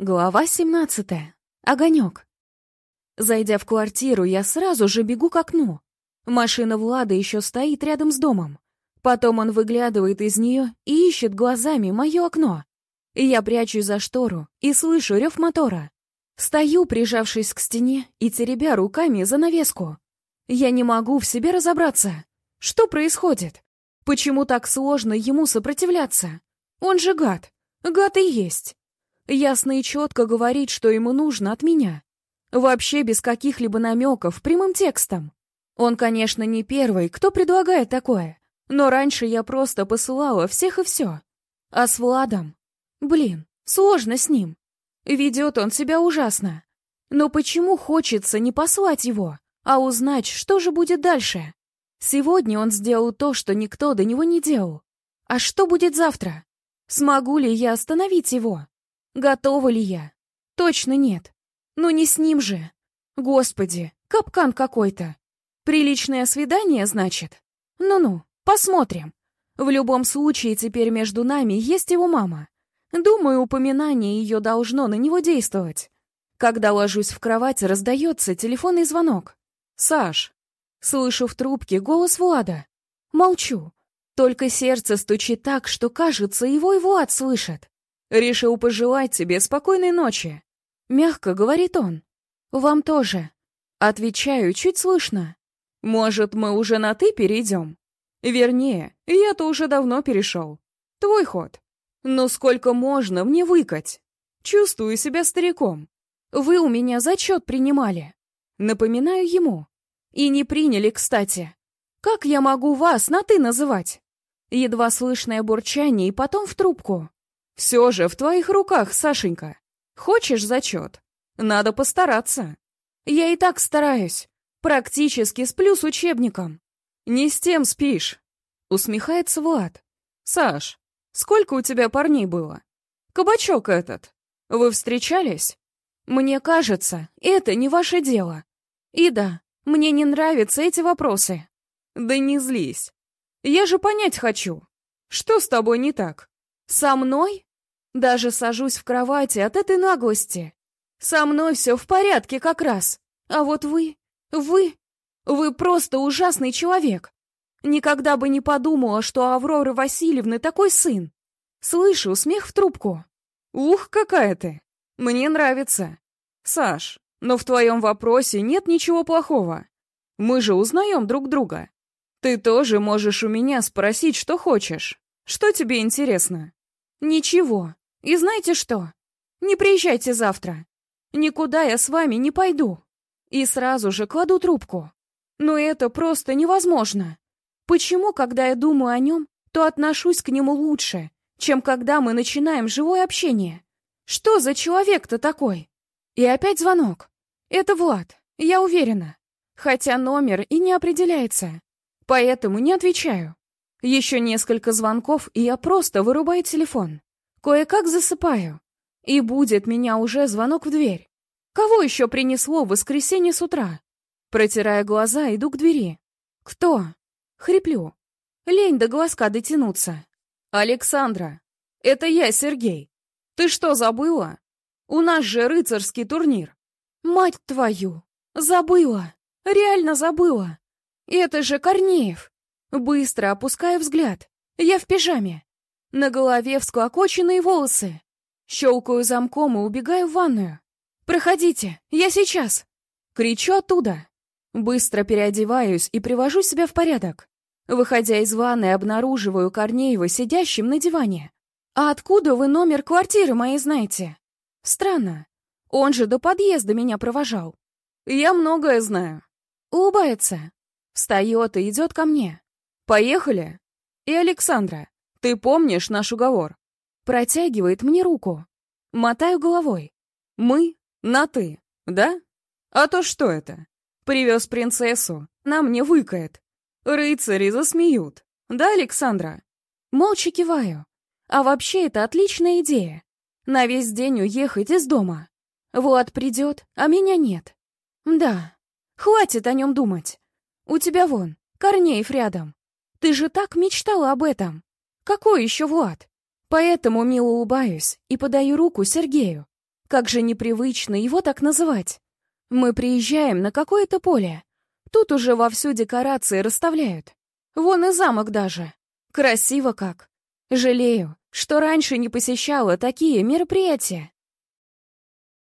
Глава 17. Огонек. Зайдя в квартиру, я сразу же бегу к окну. Машина Влада еще стоит рядом с домом. Потом он выглядывает из нее и ищет глазами мое окно. Я прячусь за штору и слышу рев мотора. Стою, прижавшись к стене и теребя руками занавеску. Я не могу в себе разобраться. Что происходит? Почему так сложно ему сопротивляться? Он же гад. Гад и есть. Ясно и четко говорит, что ему нужно от меня. Вообще без каких-либо намеков, прямым текстом. Он, конечно, не первый, кто предлагает такое. Но раньше я просто посылала всех и все. А с Владом? Блин, сложно с ним. Ведет он себя ужасно. Но почему хочется не послать его, а узнать, что же будет дальше? Сегодня он сделал то, что никто до него не делал. А что будет завтра? Смогу ли я остановить его? Готова ли я? Точно нет. Но не с ним же. Господи, капкан какой-то. Приличное свидание, значит? Ну-ну, посмотрим. В любом случае, теперь между нами есть его мама. Думаю, упоминание ее должно на него действовать. Когда ложусь в кровать, раздается телефонный звонок. «Саш!» Слышу в трубке голос Влада. Молчу. Только сердце стучит так, что, кажется, его и Влад слышит. Решил пожелать тебе спокойной ночи. Мягко говорит он. Вам тоже. Отвечаю чуть слышно. Может, мы уже на «ты» перейдем? Вернее, я-то уже давно перешел. Твой ход. Но сколько можно мне выкать? Чувствую себя стариком. Вы у меня зачет принимали. Напоминаю ему. И не приняли, кстати. Как я могу вас на «ты» называть? Едва слышное бурчание и потом в трубку. Все же в твоих руках, Сашенька. Хочешь зачет? Надо постараться. Я и так стараюсь. Практически сплю с учебником. Не с тем спишь. Усмехается Влад. Саш, сколько у тебя парней было? Кабачок этот. Вы встречались? Мне кажется, это не ваше дело. И да, мне не нравятся эти вопросы. Да не злись. Я же понять хочу. Что с тобой не так? Со мной? Даже сажусь в кровати от этой наглости. Со мной все в порядке как раз. А вот вы, вы, вы просто ужасный человек. Никогда бы не подумала, что у Авроры Васильевны такой сын. Слышу смех в трубку. Ух, какая ты. Мне нравится. Саш, но в твоем вопросе нет ничего плохого. Мы же узнаем друг друга. Ты тоже можешь у меня спросить, что хочешь. Что тебе интересно? Ничего. И знаете что? Не приезжайте завтра. Никуда я с вами не пойду. И сразу же кладу трубку. Но это просто невозможно. Почему, когда я думаю о нем, то отношусь к нему лучше, чем когда мы начинаем живое общение? Что за человек-то такой? И опять звонок. Это Влад, я уверена. Хотя номер и не определяется. Поэтому не отвечаю. Еще несколько звонков, и я просто вырубаю телефон. Кое-как засыпаю. И будет меня уже звонок в дверь. Кого еще принесло в воскресенье с утра? Протирая глаза, иду к двери. Кто? Хриплю. Лень до глазка дотянуться. Александра, это я, Сергей. Ты что, забыла? У нас же рыцарский турнир. Мать твою! Забыла! Реально забыла! Это же Корнеев! Быстро опускаю взгляд. Я в пижаме. На голове всклокоченные волосы. Щелкаю замком и убегаю в ванную. «Проходите, я сейчас!» Кричу оттуда. Быстро переодеваюсь и привожу себя в порядок. Выходя из ванны, обнаруживаю Корнеева сидящим на диване. «А откуда вы номер квартиры моей знаете?» «Странно. Он же до подъезда меня провожал». «Я многое знаю». Улыбается. Встает и идет ко мне. «Поехали?» «И Александра, ты помнишь наш уговор?» Протягивает мне руку. Мотаю головой. «Мы на «ты», да? А то что это? Привез принцессу, на мне выкает. Рыцари засмеют. Да, Александра?» Молча киваю. А вообще это отличная идея. На весь день уехать из дома. Влад придет, а меня нет. Да, хватит о нем думать. У тебя вон, Корнеев рядом. Ты же так мечтала об этом. Какой еще Влад? Поэтому мило улыбаюсь и подаю руку Сергею. Как же непривычно его так называть. Мы приезжаем на какое-то поле. Тут уже вовсю декорации расставляют. Вон и замок даже. Красиво как. Жалею, что раньше не посещала такие мероприятия.